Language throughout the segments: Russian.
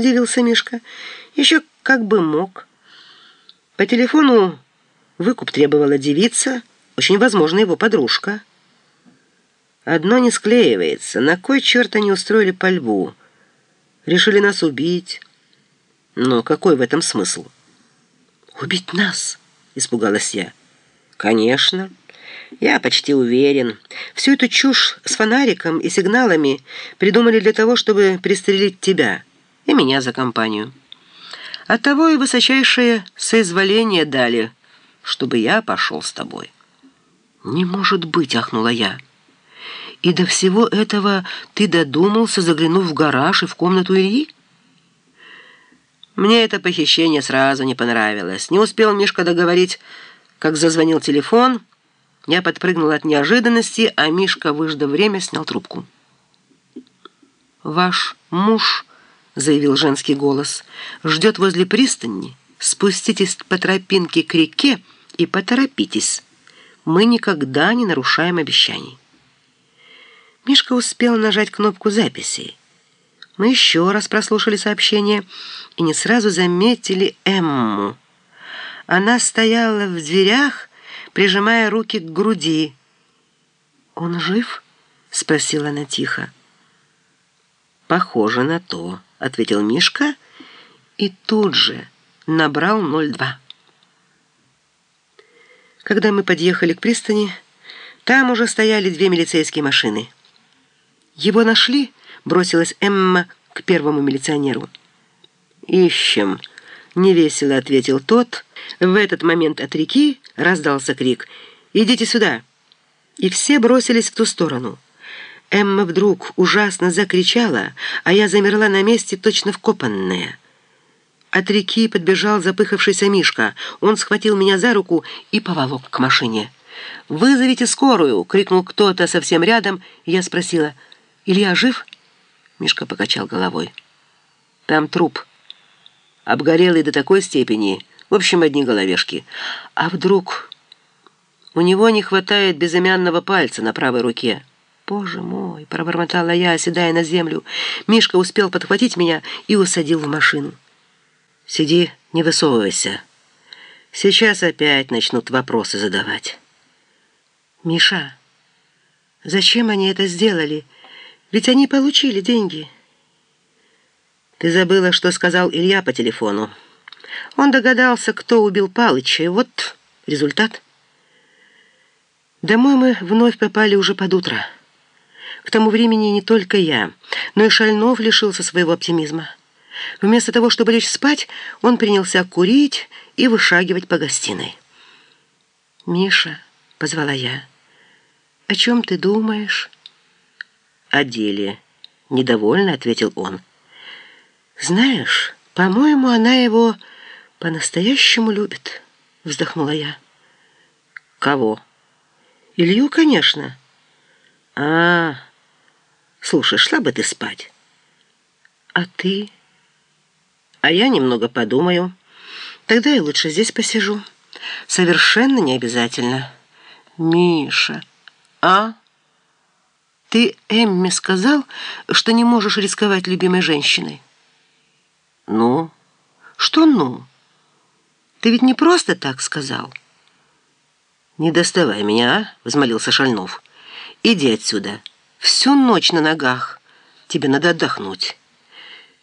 удивился Мишка. «Еще как бы мог. По телефону выкуп требовала девица, очень возможно, его подружка». Одно не склеивается. На кой черт они устроили пальбу? Решили нас убить. Но какой в этом смысл? «Убить нас?» — испугалась я. «Конечно. Я почти уверен. Всю эту чушь с фонариком и сигналами придумали для того, чтобы пристрелить тебя и меня за компанию. Оттого и высочайшее соизволение дали, чтобы я пошел с тобой». «Не может быть!» — ахнула я. И до всего этого ты додумался, заглянув в гараж и в комнату Ильи? Мне это похищение сразу не понравилось. Не успел Мишка договорить, как зазвонил телефон. Я подпрыгнул от неожиданности, а Мишка, выждав время, снял трубку. «Ваш муж», — заявил женский голос, — «ждет возле пристани. Спуститесь по тропинке к реке и поторопитесь. Мы никогда не нарушаем обещаний». Мишка успел нажать кнопку записи. Мы еще раз прослушали сообщение и не сразу заметили Эмму. Она стояла в дверях, прижимая руки к груди. «Он жив?» — спросила она тихо. «Похоже на то», — ответил Мишка и тут же набрал 02. Когда мы подъехали к пристани, там уже стояли две милицейские машины — «Его нашли?» — бросилась Эмма к первому милиционеру. «Ищем», — невесело ответил тот. В этот момент от реки раздался крик «Идите сюда!» И все бросились в ту сторону. Эмма вдруг ужасно закричала, а я замерла на месте, точно вкопанная. От реки подбежал запыхавшийся Мишка. Он схватил меня за руку и поволок к машине. «Вызовите скорую!» — крикнул кто-то совсем рядом. Я спросила — «Илья жив?» Мишка покачал головой. «Там труп. Обгорелый до такой степени. В общем, одни головешки. А вдруг у него не хватает безымянного пальца на правой руке?» «Боже мой!» — пробормотала я, оседая на землю. Мишка успел подхватить меня и усадил в машину. «Сиди, не высовывайся. Сейчас опять начнут вопросы задавать». «Миша, зачем они это сделали?» Ведь они получили деньги. Ты забыла, что сказал Илья по телефону. Он догадался, кто убил Палыча, и вот результат. Домой мы вновь попали уже под утро. К тому времени не только я, но и Шальнов лишился своего оптимизма. Вместо того, чтобы лечь спать, он принялся курить и вышагивать по гостиной. «Миша», — позвала я, — «о чем ты думаешь?» о деле», — недовольно ответил он. «Знаешь, по-моему, она его по-настоящему любит», — вздохнула я. «Кого?» «Илью, конечно». «А, слушай, шла бы ты спать». «А ты?» «А я немного подумаю. Тогда я лучше здесь посижу. Совершенно не обязательно». «Миша, а?» Ты Эмме сказал, что не можешь рисковать любимой женщиной? Ну? Что ну? Ты ведь не просто так сказал. Не доставай меня, а? Взмолился Шальнов. Иди отсюда. Всю ночь на ногах. Тебе надо отдохнуть.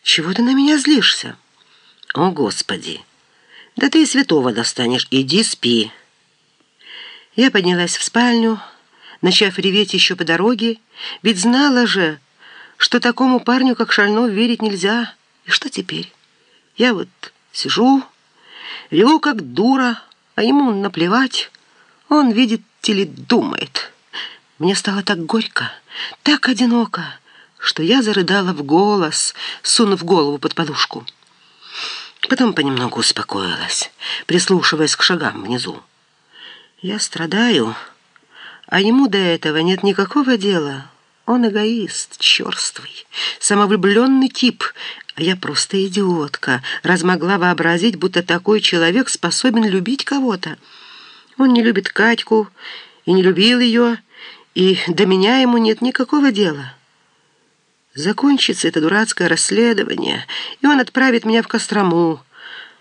Чего ты на меня злишься? О, Господи! Да ты и святого достанешь. Иди спи. Я поднялась в спальню, начав реветь еще по дороге, ведь знала же, что такому парню, как Шальнов, верить нельзя. И что теперь? Я вот сижу, реву как дура, а ему наплевать. Он, видит или думает. Мне стало так горько, так одиноко, что я зарыдала в голос, сунув голову под подушку. Потом понемногу успокоилась, прислушиваясь к шагам внизу. Я страдаю, а ему до этого нет никакого дела. Он эгоист, черствый, самовлюбленный тип, а я просто идиотка, раз могла вообразить, будто такой человек способен любить кого-то. Он не любит Катьку и не любил ее, и до меня ему нет никакого дела. Закончится это дурацкое расследование, и он отправит меня в Кострому,